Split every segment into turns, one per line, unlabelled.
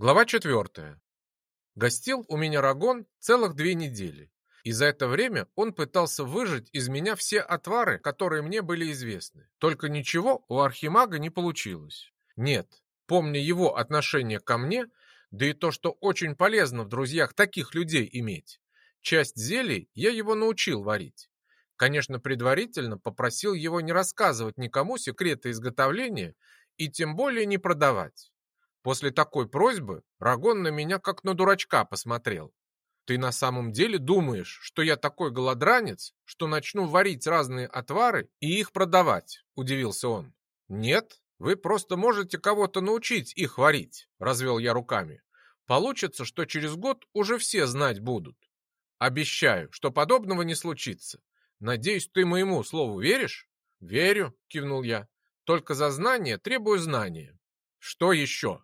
Глава четвертая. Гостил у меня Рагон целых две недели. И за это время он пытался выжать из меня все отвары, которые мне были известны. Только ничего у Архимага не получилось. Нет, помня его отношение ко мне, да и то, что очень полезно в друзьях таких людей иметь, часть зелий я его научил варить. Конечно, предварительно попросил его не рассказывать никому секреты изготовления и тем более не продавать. После такой просьбы Рагон на меня как на дурачка посмотрел. Ты на самом деле думаешь, что я такой голодранец, что начну варить разные отвары и их продавать? Удивился он. Нет, вы просто можете кого-то научить их варить, развел я руками. Получится, что через год уже все знать будут. Обещаю, что подобного не случится. Надеюсь, ты моему слову веришь? Верю, кивнул я. Только за знание требую знания. Что еще?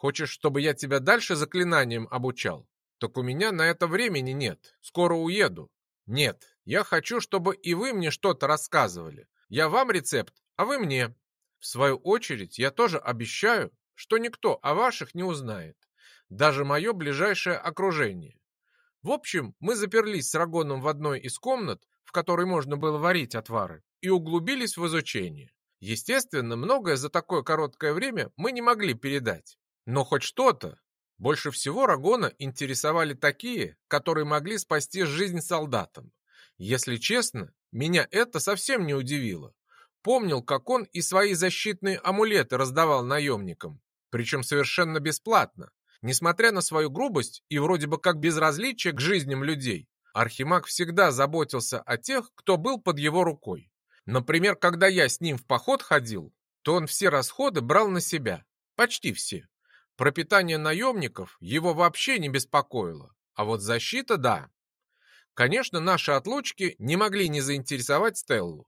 Хочешь, чтобы я тебя дальше заклинанием обучал? Так у меня на это времени нет. Скоро уеду. Нет, я хочу, чтобы и вы мне что-то рассказывали. Я вам рецепт, а вы мне. В свою очередь, я тоже обещаю, что никто о ваших не узнает. Даже мое ближайшее окружение. В общем, мы заперлись с Рагоном в одной из комнат, в которой можно было варить отвары, и углубились в изучение. Естественно, многое за такое короткое время мы не могли передать. Но хоть что-то. Больше всего Рагона интересовали такие, которые могли спасти жизнь солдатам. Если честно, меня это совсем не удивило. Помнил, как он и свои защитные амулеты раздавал наемникам, причем совершенно бесплатно. Несмотря на свою грубость и вроде бы как безразличие к жизням людей, Архимаг всегда заботился о тех, кто был под его рукой. Например, когда я с ним в поход ходил, то он все расходы брал на себя. Почти все. Пропитание наемников его вообще не беспокоило, а вот защита – да. Конечно, наши отлучки не могли не заинтересовать Стеллу.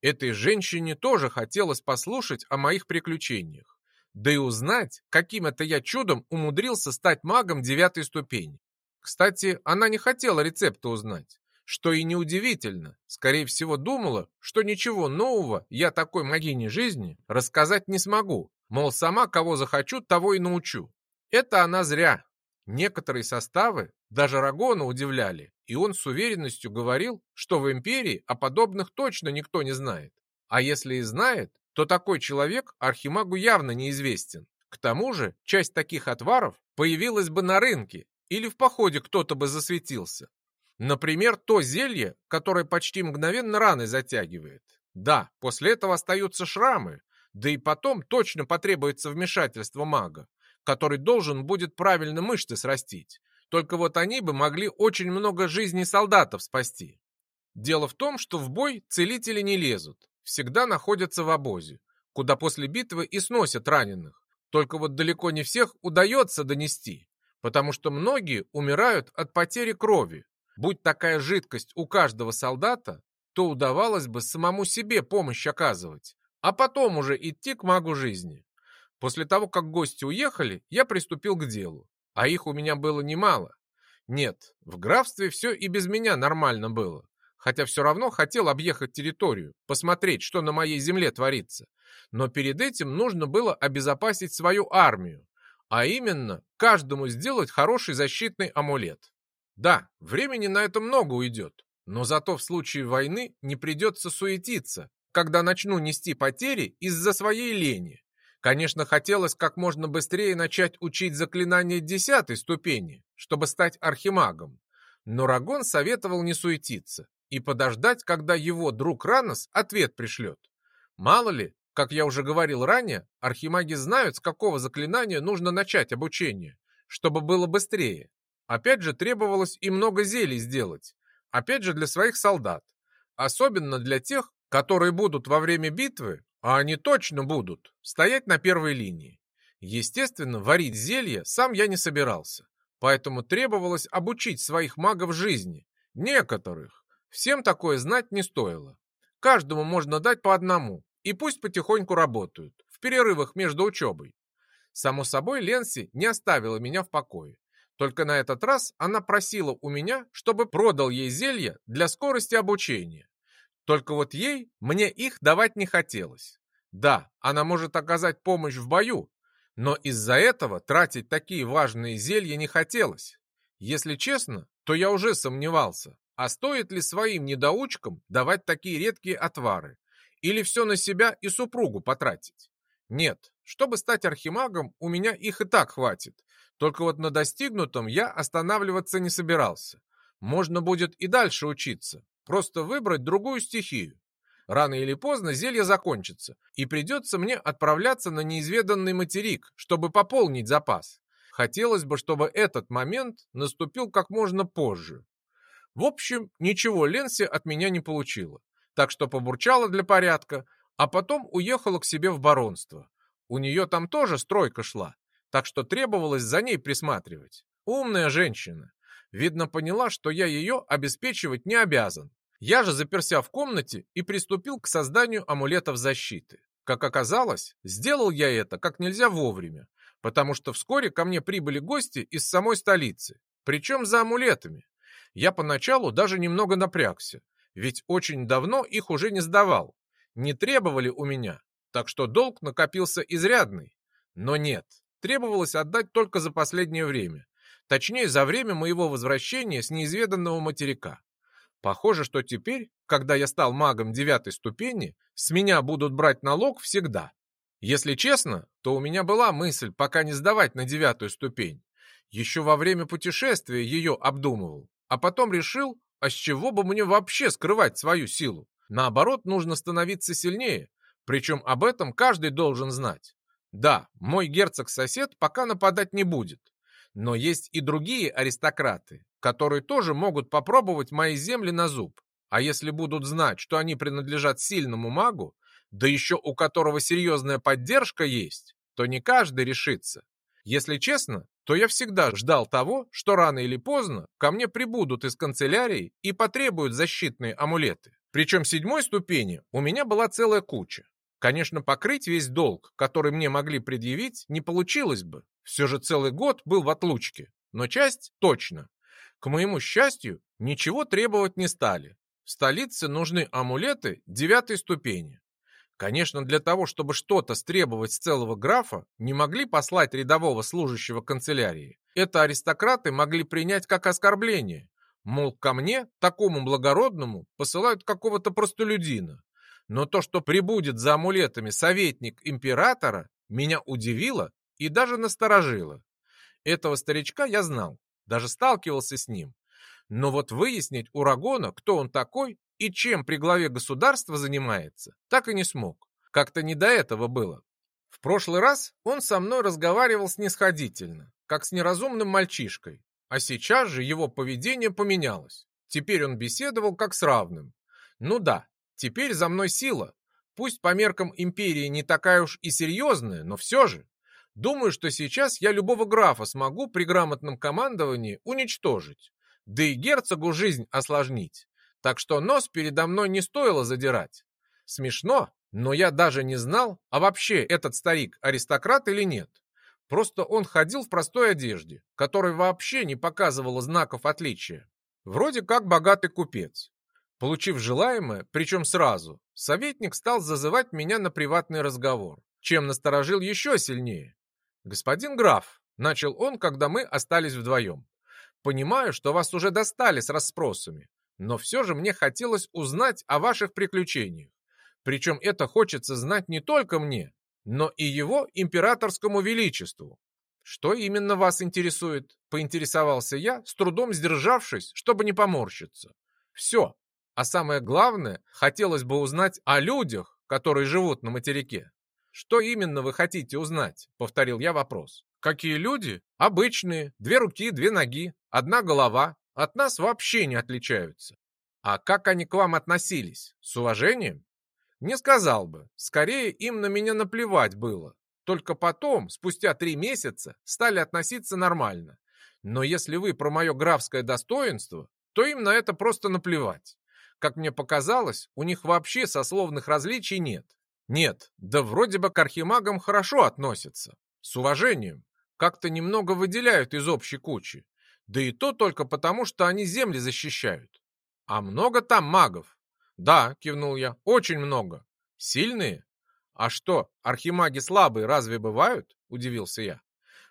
Этой женщине тоже хотелось послушать о моих приключениях, да и узнать, каким это я чудом умудрился стать магом девятой ступени. Кстати, она не хотела рецепта узнать, что и неудивительно. Скорее всего, думала, что ничего нового я такой магине жизни рассказать не смогу, Мол, сама кого захочу, того и научу. Это она зря. Некоторые составы даже Рагона удивляли, и он с уверенностью говорил, что в империи о подобных точно никто не знает. А если и знает, то такой человек Архимагу явно неизвестен. К тому же часть таких отваров появилась бы на рынке, или в походе кто-то бы засветился. Например, то зелье, которое почти мгновенно раны затягивает. Да, после этого остаются шрамы, да и потом точно потребуется вмешательство мага, который должен будет правильно мышцы срастить. Только вот они бы могли очень много жизней солдатов спасти. Дело в том, что в бой целители не лезут, всегда находятся в обозе, куда после битвы и сносят раненых. Только вот далеко не всех удается донести, потому что многие умирают от потери крови. Будь такая жидкость у каждого солдата, то удавалось бы самому себе помощь оказывать, а потом уже идти к магу жизни. После того, как гости уехали, я приступил к делу, а их у меня было немало. Нет, в графстве все и без меня нормально было, хотя все равно хотел объехать территорию, посмотреть, что на моей земле творится. Но перед этим нужно было обезопасить свою армию, а именно каждому сделать хороший защитный амулет. Да, времени на это много уйдет, но зато в случае войны не придется суетиться, когда начну нести потери из-за своей лени. Конечно, хотелось как можно быстрее начать учить заклинания десятой ступени, чтобы стать архимагом. Но Рагон советовал не суетиться и подождать, когда его друг Ранос ответ пришлет. Мало ли, как я уже говорил ранее, архимаги знают, с какого заклинания нужно начать обучение, чтобы было быстрее. Опять же, требовалось и много зелий сделать. Опять же, для своих солдат. Особенно для тех, которые будут во время битвы, а они точно будут, стоять на первой линии. Естественно, варить зелье сам я не собирался, поэтому требовалось обучить своих магов жизни, некоторых. Всем такое знать не стоило. Каждому можно дать по одному, и пусть потихоньку работают, в перерывах между учебой. Само собой, Ленси не оставила меня в покое. Только на этот раз она просила у меня, чтобы продал ей зелье для скорости обучения. Только вот ей мне их давать не хотелось. Да, она может оказать помощь в бою, Но из-за этого тратить такие важные зелья не хотелось. Если честно, то я уже сомневался, а стоит ли своим недоучкам давать такие редкие отвары? Или все на себя и супругу потратить? Нет, чтобы стать архимагом, у меня их и так хватит. Только вот на достигнутом я останавливаться не собирался. Можно будет и дальше учиться, просто выбрать другую стихию. Рано или поздно зелье закончится, и придется мне отправляться на неизведанный материк, чтобы пополнить запас. Хотелось бы, чтобы этот момент наступил как можно позже. В общем, ничего Ленси от меня не получила, так что побурчала для порядка, а потом уехала к себе в баронство. У нее там тоже стройка шла, так что требовалось за ней присматривать. Умная женщина. Видно, поняла, что я ее обеспечивать не обязан. Я же заперся в комнате и приступил к созданию амулетов защиты. Как оказалось, сделал я это как нельзя вовремя, потому что вскоре ко мне прибыли гости из самой столицы, причем за амулетами. Я поначалу даже немного напрягся, ведь очень давно их уже не сдавал. Не требовали у меня, так что долг накопился изрядный. Но нет, требовалось отдать только за последнее время, точнее за время моего возвращения с неизведанного материка. Похоже, что теперь, когда я стал магом девятой ступени, с меня будут брать налог всегда. Если честно, то у меня была мысль пока не сдавать на девятую ступень. Еще во время путешествия ее обдумывал, а потом решил, а с чего бы мне вообще скрывать свою силу. Наоборот, нужно становиться сильнее, причем об этом каждый должен знать. Да, мой герцог-сосед пока нападать не будет, но есть и другие аристократы, которые тоже могут попробовать мои земли на зуб. А если будут знать, что они принадлежат сильному магу, да еще у которого серьезная поддержка есть, то не каждый решится. Если честно, то я всегда ждал того, что рано или поздно ко мне прибудут из канцелярии и потребуют защитные амулеты. Причем седьмой ступени у меня была целая куча. Конечно, покрыть весь долг, который мне могли предъявить, не получилось бы. Все же целый год был в отлучке, но часть точно. К моему счастью, ничего требовать не стали. В столице нужны амулеты девятой ступени. Конечно, для того, чтобы что-то стребовать с целого графа, не могли послать рядового служащего канцелярии. Это аристократы могли принять как оскорбление. Мол, ко мне, такому благородному, посылают какого-то простолюдина. Но то, что прибудет за амулетами советник императора, меня удивило и даже насторожило. Этого старичка я знал даже сталкивался с ним. Но вот выяснить у Рагона, кто он такой и чем при главе государства занимается, так и не смог. Как-то не до этого было. В прошлый раз он со мной разговаривал снисходительно, как с неразумным мальчишкой, а сейчас же его поведение поменялось. Теперь он беседовал как с равным. Ну да, теперь за мной сила. Пусть по меркам империи не такая уж и серьезная, но все же. Думаю, что сейчас я любого графа смогу при грамотном командовании уничтожить, да и герцогу жизнь осложнить. Так что нос передо мной не стоило задирать. Смешно, но я даже не знал, а вообще этот старик аристократ или нет. Просто он ходил в простой одежде, которая вообще не показывала знаков отличия. Вроде как богатый купец. Получив желаемое, причем сразу, советник стал зазывать меня на приватный разговор, чем насторожил еще сильнее. «Господин граф», — начал он, когда мы остались вдвоем, «понимаю, что вас уже достали с расспросами, но все же мне хотелось узнать о ваших приключениях. Причем это хочется знать не только мне, но и его императорскому величеству. Что именно вас интересует?» — поинтересовался я, с трудом сдержавшись, чтобы не поморщиться. «Все. А самое главное, хотелось бы узнать о людях, которые живут на материке. «Что именно вы хотите узнать?» — повторил я вопрос. «Какие люди? Обычные. Две руки, две ноги, одна голова. От нас вообще не отличаются. А как они к вам относились? С уважением?» «Не сказал бы. Скорее, им на меня наплевать было. Только потом, спустя три месяца, стали относиться нормально. Но если вы про мое графское достоинство, то им на это просто наплевать. Как мне показалось, у них вообще сословных различий нет. Нет, да вроде бы к архимагам хорошо относятся. С уважением. Как-то немного выделяют из общей кучи. Да и то только потому, что они земли защищают. А много там магов? Да, кивнул я, очень много. Сильные? А что, архимаги слабые разве бывают? Удивился я.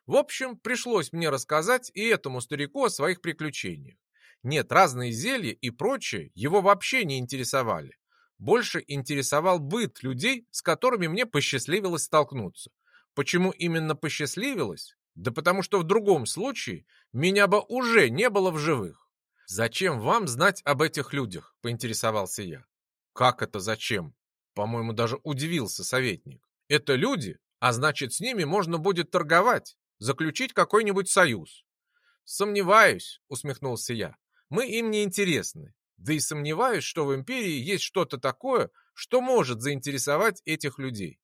В общем, пришлось мне рассказать и этому старику о своих приключениях. Нет, разные зелья и прочее его вообще не интересовали. Больше интересовал быт людей, с которыми мне посчастливилось столкнуться. Почему именно посчастливилось? Да потому что в другом случае меня бы уже не было в живых. «Зачем вам знать об этих людях?» – поинтересовался я. «Как это зачем?» По-моему, даже удивился советник. «Это люди, а значит, с ними можно будет торговать, заключить какой-нибудь союз». «Сомневаюсь», — усмехнулся я. «Мы им не интересны. Да и сомневаюсь, что в империи есть что-то такое, что может заинтересовать этих людей.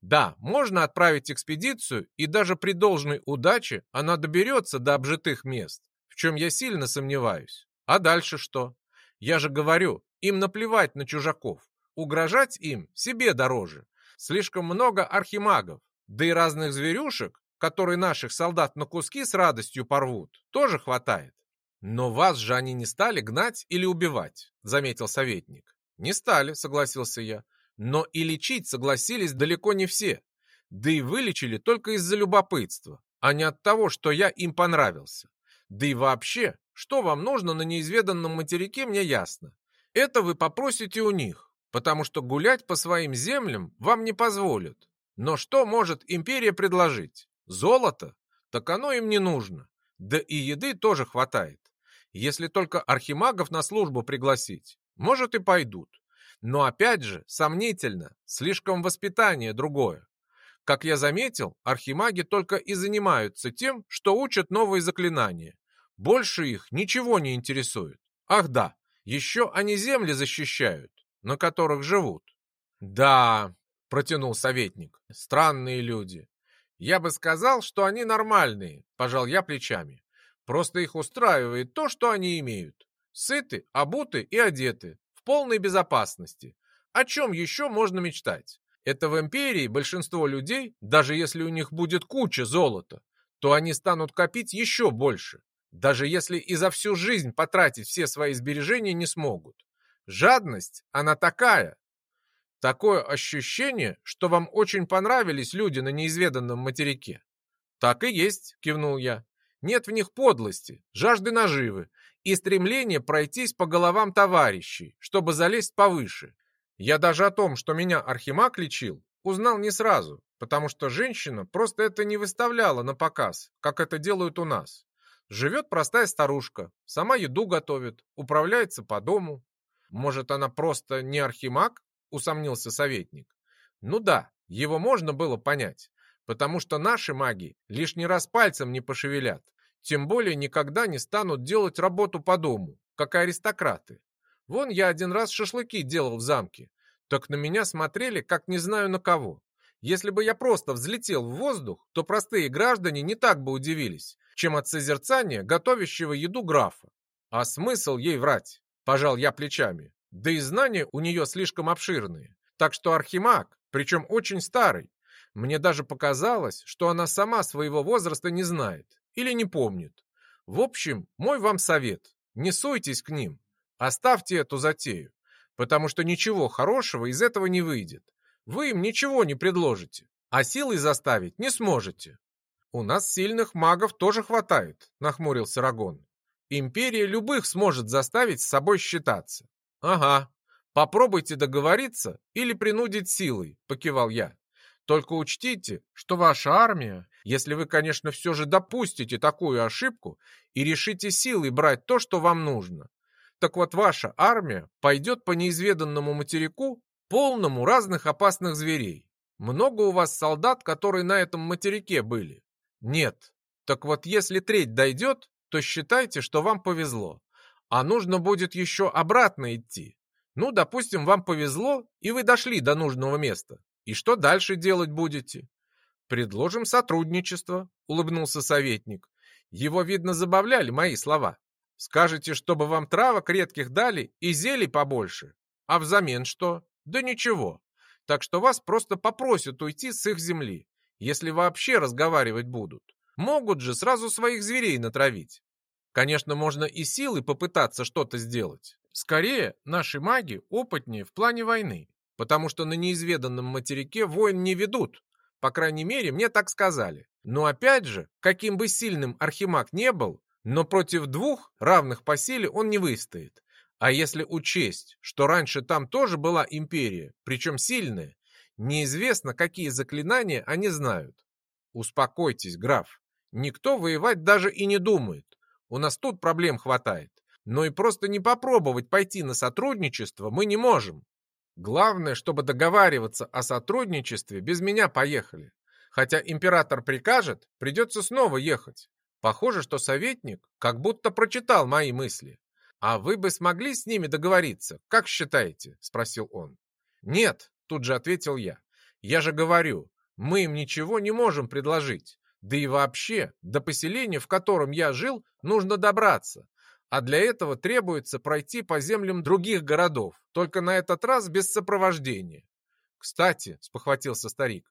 Да, можно отправить экспедицию, и даже при должной удаче она доберется до обжитых мест, в чем я сильно сомневаюсь. А дальше что? Я же говорю, им наплевать на чужаков. Угрожать им себе дороже. Слишком много архимагов, да и разных зверюшек, которые наших солдат на куски с радостью порвут, тоже хватает. Но вас же они не стали гнать или убивать, заметил советник. Не стали, согласился я. Но и лечить согласились далеко не все. Да и вылечили только из-за любопытства, а не от того, что я им понравился. Да и вообще, что вам нужно на неизведанном материке, мне ясно. Это вы попросите у них, потому что гулять по своим землям вам не позволят. Но что может империя предложить? Золото? Так оно им не нужно. Да и еды тоже хватает. Если только архимагов на службу пригласить, может и пойдут. Но опять же, сомнительно, слишком воспитание другое. Как я заметил, архимаги только и занимаются тем, что учат новые заклинания. Больше их ничего не интересует. Ах да, еще они земли защищают, на которых живут. Да, протянул советник, странные люди. Я бы сказал, что они нормальные, пожал я плечами. Просто их устраивает то, что они имеют. Сыты, обуты и одеты, в полной безопасности. О чем еще можно мечтать? Это в империи большинство людей, даже если у них будет куча золота, то они станут копить еще больше. Даже если и за всю жизнь потратить все свои сбережения не смогут. Жадность, она такая. Такое ощущение, что вам очень понравились люди на неизведанном материке. Так и есть, кивнул я. Нет в них подлости, жажды наживы и стремления пройтись по головам товарищей, чтобы залезть повыше. Я даже о том, что меня Архимаг лечил, узнал не сразу, потому что женщина просто это не выставляла на показ, как это делают у нас. Живет простая старушка, сама еду готовит, управляется по дому. Может, она просто не архимаг? Усомнился советник. Ну да, его можно было понять, потому что наши маги лишний раз пальцем не пошевелят, тем более никогда не станут делать работу по дому, как аристократы. Вон я один раз шашлыки делал в замке, так на меня смотрели, как не знаю на кого. Если бы я просто взлетел в воздух, то простые граждане не так бы удивились, чем от созерцания готовящего еду графа. А смысл ей врать? Пожал я плечами. Да и знания у нее слишком обширные. Так что архимаг, причем очень старый. Мне даже показалось, что она сама своего возраста не знает или не помнит. В общем, мой вам совет. Не суйтесь к ним. Оставьте эту затею, потому что ничего хорошего из этого не выйдет. Вы им ничего не предложите, а силой заставить не сможете. «У нас сильных магов тоже хватает», — нахмурился Рагон. «Империя любых сможет заставить с собой считаться». «Ага, попробуйте договориться или принудить силой», — покивал я. «Только учтите, что ваша армия, если вы, конечно, все же допустите такую ошибку и решите силой брать то, что вам нужно, так вот ваша армия пойдет по неизведанному материку, полному разных опасных зверей. Много у вас солдат, которые на этом материке были. Нет. Так вот, если треть дойдет, то считайте, что вам повезло. А нужно будет еще обратно идти. Ну, допустим, вам повезло, и вы дошли до нужного места. И что дальше делать будете? Предложим сотрудничество, улыбнулся советник. Его, видно, забавляли мои слова. Скажете, чтобы вам травок редких дали и зелий побольше. А взамен что? Да ничего. Так что вас просто попросят уйти с их земли если вообще разговаривать будут. Могут же сразу своих зверей натравить. Конечно, можно и силой попытаться что-то сделать. Скорее, наши маги опытнее в плане войны. Потому что на неизведанном материке войн не ведут. По крайней мере, мне так сказали. Но опять же, каким бы сильным Архимаг не был, но против двух, равных по силе, он не выстоит. А если учесть, что раньше там тоже была империя, причем сильная, неизвестно, какие заклинания они знают. Успокойтесь, граф. Никто воевать даже и не думает. У нас тут проблем хватает. Но и просто не попробовать пойти на сотрудничество мы не можем. Главное, чтобы договариваться о сотрудничестве, без меня поехали. Хотя император прикажет, придется снова ехать. Похоже, что советник как будто прочитал мои мысли. «А вы бы смогли с ними договориться, как считаете?» – спросил он. «Нет», – тут же ответил я. «Я же говорю, мы им ничего не можем предложить. Да и вообще, до поселения, в котором я жил, нужно добраться. А для этого требуется пройти по землям других городов, только на этот раз без сопровождения. Кстати, спохватился старик,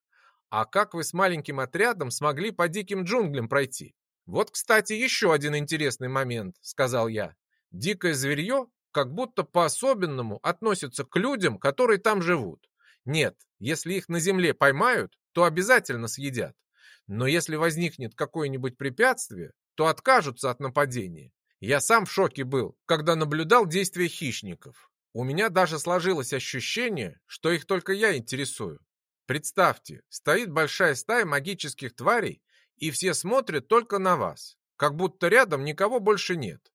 а как вы с маленьким отрядом смогли по диким джунглям пройти? Вот, кстати, еще один интересный момент, сказал я. Дикое зверье как будто по-особенному относится к людям, которые там живут. Нет, если их на земле поймают, то обязательно съедят. Но если возникнет какое-нибудь препятствие, то откажутся от нападения. Я сам в шоке был, когда наблюдал действия хищников. У меня даже сложилось ощущение, что их только я интересую. Представьте, стоит большая стая магических тварей, и все смотрят только на вас, как будто рядом никого больше нет.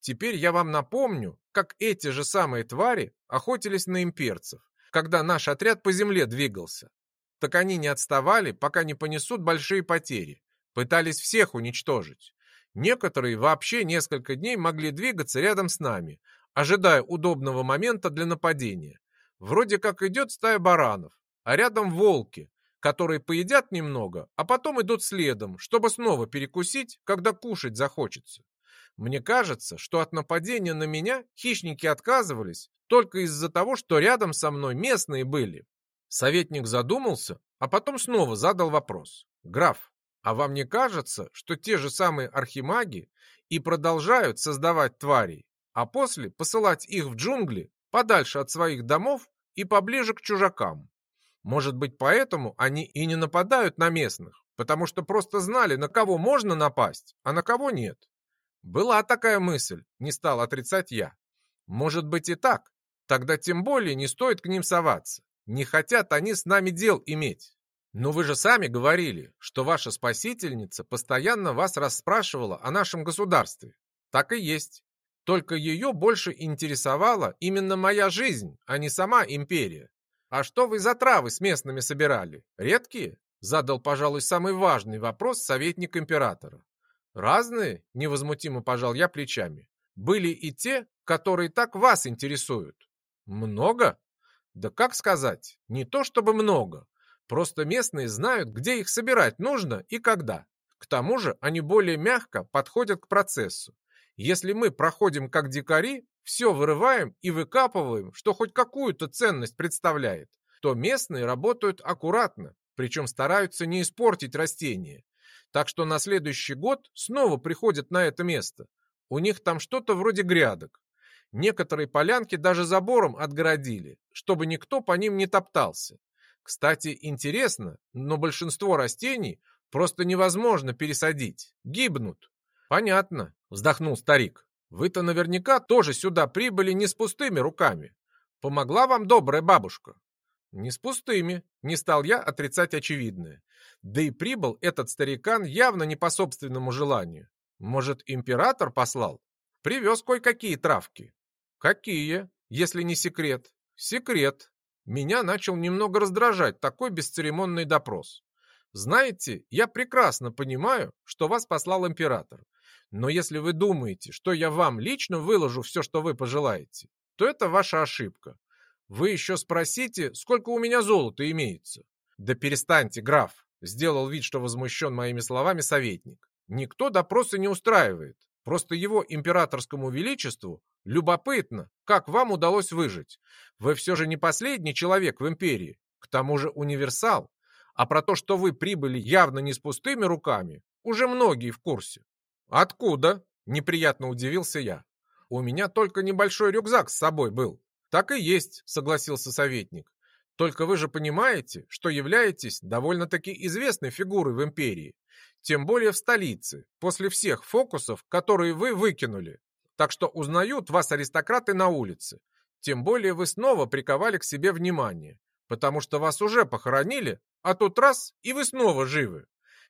Теперь я вам напомню, как эти же самые твари охотились на имперцев, когда наш отряд по земле двигался. Так они не отставали, пока не понесут большие потери. Пытались всех уничтожить. Некоторые вообще несколько дней могли двигаться рядом с нами, ожидая удобного момента для нападения. Вроде как идет стая баранов, а рядом волки, которые поедят немного, а потом идут следом, чтобы снова перекусить, когда кушать захочется. Мне кажется, что от нападения на меня хищники отказывались только из-за того, что рядом со мной местные были. Советник задумался, а потом снова задал вопрос. «Граф, а вам не кажется, что те же самые архимаги и продолжают создавать тварей, а после посылать их в джунгли подальше от своих домов и поближе к чужакам? Может быть, поэтому они и не нападают на местных, потому что просто знали, на кого можно напасть, а на кого нет. Была такая мысль, не стал отрицать я. Может быть и так. Тогда тем более не стоит к ним соваться. Не хотят они с нами дел иметь. Но вы же сами говорили, что ваша спасительница постоянно вас расспрашивала о нашем государстве. Так и есть. Только ее больше интересовала именно моя жизнь, а не сама империя. А что вы за травы с местными собирали? Редкие? Задал, пожалуй, самый важный вопрос советник императора. Разные? Невозмутимо пожал я плечами. Были и те, которые так вас интересуют. Много? Да как сказать, не то чтобы много, Просто местные знают, где их собирать нужно и когда. К тому же они более мягко подходят к процессу. Если мы проходим как дикари, все вырываем и выкапываем, что хоть какую-то ценность представляет, то местные работают аккуратно, причем стараются не испортить растения. Так что на следующий год снова приходят на это место. У них там что-то вроде грядок. Некоторые полянки даже забором отгородили, чтобы никто по ним не топтался. Кстати, интересно, но большинство растений просто невозможно пересадить, гибнут. Понятно, вздохнул старик. Вы-то наверняка тоже сюда прибыли не с пустыми руками. Помогла вам добрая бабушка? Не с пустыми, не стал я отрицать очевидное. Да и прибыл этот старикан явно не по собственному желанию. Может, император послал? Привез кое-какие травки. Какие, если не секрет? Секрет, меня начал немного раздражать такой бесцеремонный допрос. Знаете, я прекрасно понимаю, что вас послал император. Но если вы думаете, что я вам лично выложу все, что вы пожелаете, то это ваша ошибка. Вы еще спросите, сколько у меня золота имеется. Да перестаньте, граф, сделал вид, что возмущен моими словами советник. Никто допросы не устраивает. Просто его императорскому величеству любопытно, как вам удалось выжить. Вы все же не последний человек в империи, к тому же универсал. А про то, что вы прибыли явно не с пустыми руками, уже многие в курсе. Откуда? Неприятно удивился я. У меня только небольшой рюкзак с собой был. Так и есть, согласился советник. Только вы же понимаете, что являетесь довольно-таки известной фигурой в империи. Тем более в столице, после всех фокусов, которые вы выкинули. Так что узнают вас аристократы на улице. Тем более вы снова приковали к себе внимание, потому что вас уже похоронили, а тут раз, и вы снова живы.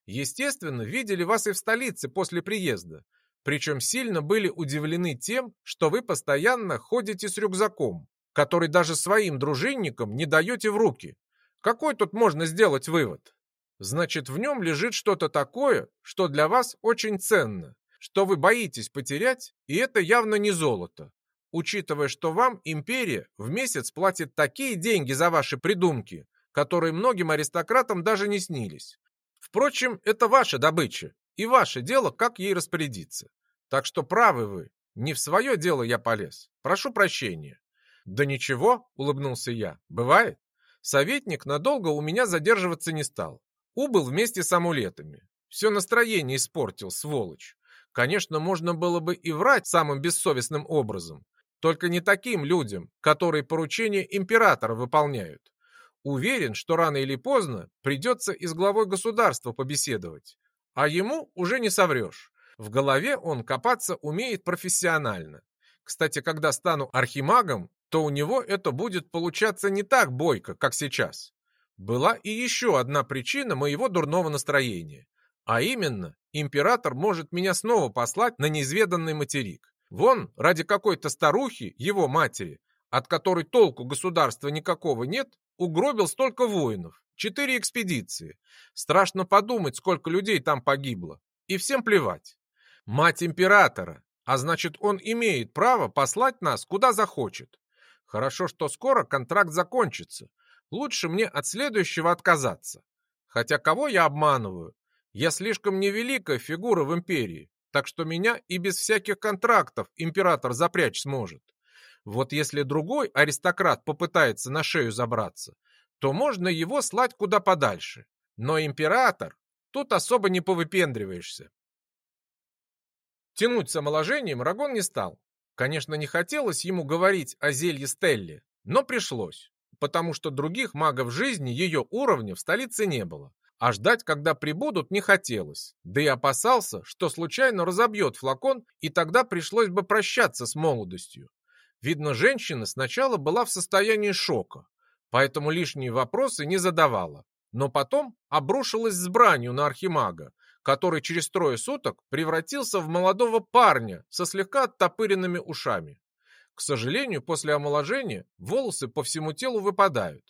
Естественно, видели вас и в столице после приезда, причем сильно были удивлены тем, что вы постоянно ходите с рюкзаком, который даже своим дружинникам не даете в руки. Какой тут можно сделать вывод? Значит, в нем лежит что-то такое, что для вас очень ценно, что вы боитесь потерять, и это явно не золото. Учитывая, что вам империя в месяц платит такие деньги за ваши придумки, которые многим аристократам даже не снились. Впрочем, это ваша добыча, и ваше дело, как ей распорядиться. Так что правы вы, не в свое дело я полез. Прошу прощения. Да ничего, улыбнулся я, бывает. Советник надолго у меня задерживаться не стал. Убыл вместе с амулетами. Все настроение испортил, сволочь. Конечно, можно было бы и врать самым бессовестным образом. Только не таким людям, которые поручения императора выполняют. Уверен, что рано или поздно придется и с главой государства побеседовать. А ему уже не соврешь. В голове он копаться умеет профессионально. Кстати, когда стану архимагом, то у него это будет получаться не так бойко, как сейчас. Была и еще одна причина моего дурного настроения. А именно, император может меня снова послать на неизведанный материк. Вон, ради какой-то старухи, его матери, от которой толку государства никакого нет, угробил столько воинов, четыре экспедиции. Страшно подумать, сколько людей там погибло. И всем плевать. Мать императора, а значит, он имеет право послать нас куда захочет. Хорошо, что скоро контракт закончится. Лучше мне от следующего отказаться. Хотя кого я обманываю? Я слишком невеликая фигура в империи, так что меня и без всяких контрактов император запрячь сможет. Вот если другой аристократ попытается на шею забраться, то можно его слать куда подальше. Но император, тут особо не повыпендриваешься. Тянуть с омоложением Рагон не стал. Конечно, не хотелось ему говорить о зелье Стелли, но пришлось, потому что других магов жизни ее уровня в столице не было. А ждать, когда прибудут, не хотелось. Да и опасался, что случайно разобьет флакон, и тогда пришлось бы прощаться с молодостью. Видно, женщина сначала была в состоянии шока, поэтому лишние вопросы не задавала. Но потом обрушилась с бранью на архимага, который через трое суток превратился в молодого парня со слегка оттопыренными ушами. К сожалению, после омоложения волосы по всему телу выпадают,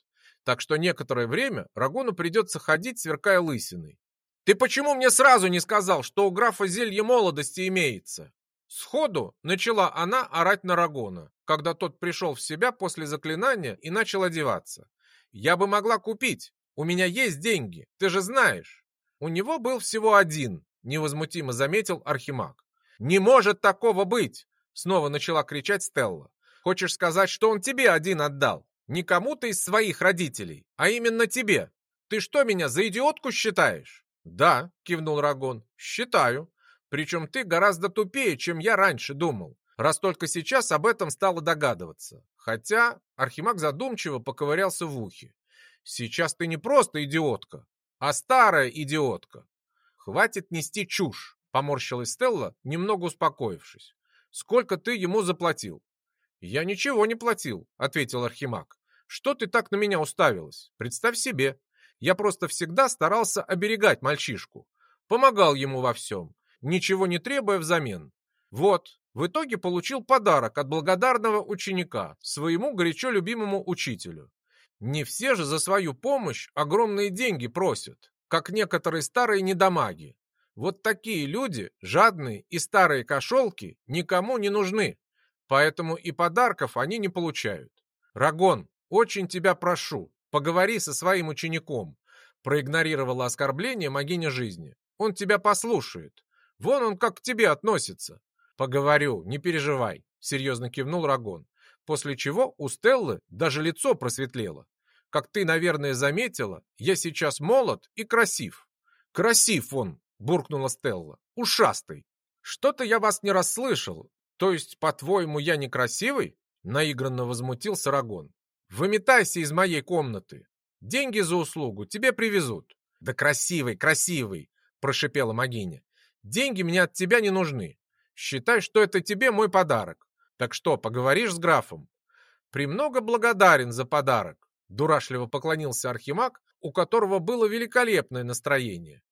так что некоторое время Рагону придется ходить, сверкая лысиной. «Ты почему мне сразу не сказал, что у графа зелье молодости имеется?» Сходу начала она орать на Рагона, когда тот пришел в себя после заклинания и начал одеваться. «Я бы могла купить. У меня есть деньги, ты же знаешь». У него был всего один, невозмутимо заметил Архимаг. «Не может такого быть!» Снова начала кричать Стелла. «Хочешь сказать, что он тебе один отдал? Не кому-то из своих родителей, а именно тебе. Ты что, меня за идиотку считаешь?» «Да», — кивнул Рагон, — «считаю. Причем ты гораздо тупее, чем я раньше думал, раз только сейчас об этом стало догадываться. Хотя Архимаг задумчиво поковырялся в ухе. Сейчас ты не просто идиотка, а старая идиотка. Хватит нести чушь, поморщилась Стелла, немного успокоившись. Сколько ты ему заплатил? Я ничего не платил, ответил Архимаг. Что ты так на меня уставилась? Представь себе. Я просто всегда старался оберегать мальчишку. Помогал ему во всем ничего не требуя взамен. Вот, в итоге получил подарок от благодарного ученика, своему горячо любимому учителю. Не все же за свою помощь огромные деньги просят, как некоторые старые недомаги. Вот такие люди, жадные и старые кошелки, никому не нужны, поэтому и подарков они не получают. Рагон, очень тебя прошу, поговори со своим учеником, проигнорировала оскорбление могиня жизни. Он тебя послушает. Вон он как к тебе относится. Поговорю, не переживай, серьезно кивнул Рагон. После чего у Стеллы даже лицо просветлело. Как ты, наверное, заметила, я сейчас молод и красив. Красив он, буркнула Стелла. Ушастый. Что-то я вас не расслышал. То есть, по-твоему, я некрасивый? Наигранно возмутился Рагон. Выметайся из моей комнаты. Деньги за услугу тебе привезут. Да красивый, красивый, прошипела Магиня. Деньги мне от тебя не нужны. Считай, что это тебе мой подарок. Так что, поговоришь с графом? Премного благодарен за подарок. Дурашливо поклонился Архимаг, у которого было великолепное настроение.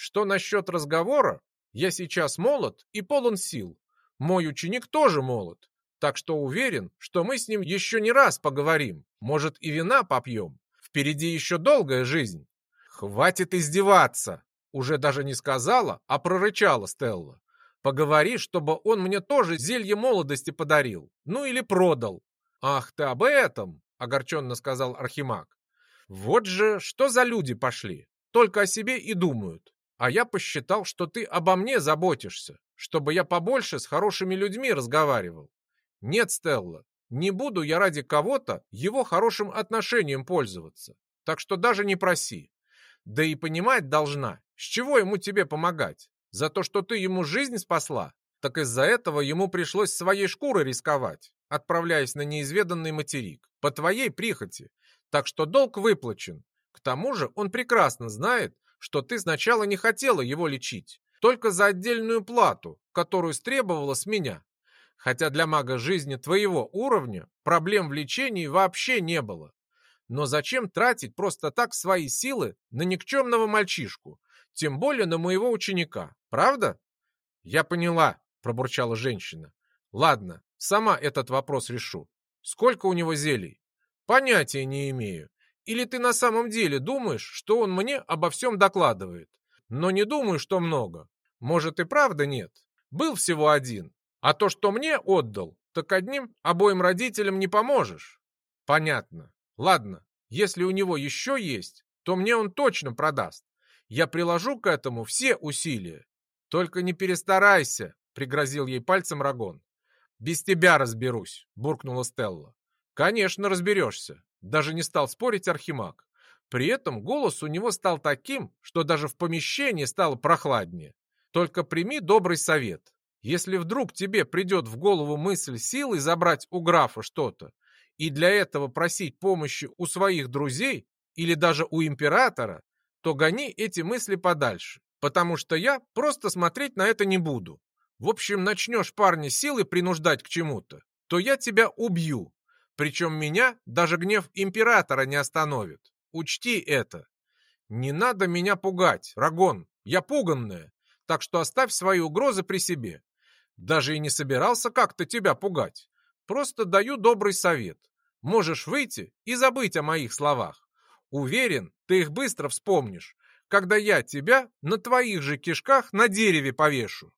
Что насчет разговора? Я сейчас молод и полон сил. Мой ученик тоже молод. Так что уверен, что мы с ним еще не раз поговорим. Может, и вина попьем. Впереди еще долгая жизнь. Хватит издеваться. Уже даже не сказала, а прорычала Стелла. Поговори, чтобы он мне тоже зелье молодости подарил. Ну или продал. Ах ты об этом, огорченно сказал Архимаг. Вот же, что за люди пошли. Только о себе и думают. А я посчитал, что ты обо мне заботишься, чтобы я побольше с хорошими людьми разговаривал. Нет, Стелла, не буду я ради кого-то его хорошим отношением пользоваться. Так что даже не проси. Да и понимать должна, с чего ему тебе помогать. За то, что ты ему жизнь спасла, так из-за этого ему пришлось своей шкурой рисковать, отправляясь на неизведанный материк, по твоей прихоти. Так что долг выплачен. К тому же он прекрасно знает, что ты сначала не хотела его лечить, только за отдельную плату, которую стребовала с меня. Хотя для мага жизни твоего уровня проблем в лечении вообще не было. Но зачем тратить просто так свои силы на никчемного мальчишку, тем более на моего ученика, правда? Я поняла, пробурчала женщина. Ладно, сама этот вопрос решу. Сколько у него зелий? Понятия не имею. Или ты на самом деле думаешь, что он мне обо всем докладывает? Но не думаю, что много. Может и правда нет. Был всего один. А то, что мне отдал, так одним обоим родителям не поможешь. Понятно. Ладно, если у него еще есть, то мне он точно продаст. Я приложу к этому все усилия. Только не перестарайся, пригрозил ей пальцем Рагон. Без тебя разберусь, буркнула Стелла. Конечно, разберешься. Даже не стал спорить Архимаг. При этом голос у него стал таким, что даже в помещении стало прохладнее. Только прими добрый совет. Если вдруг тебе придет в голову мысль силой забрать у графа что-то, и для этого просить помощи у своих друзей или даже у императора, то гони эти мысли подальше, потому что я просто смотреть на это не буду. В общем, начнешь парня силой принуждать к чему-то, то я тебя убью, причем меня даже гнев императора не остановит. Учти это. Не надо меня пугать, Рагон. Я пуганная. Так что оставь свои угрозы при себе. Даже и не собирался как-то тебя пугать. Просто даю добрый совет. Можешь выйти и забыть о моих словах. Уверен, ты их быстро вспомнишь, когда я тебя на твоих же кишках на дереве повешу.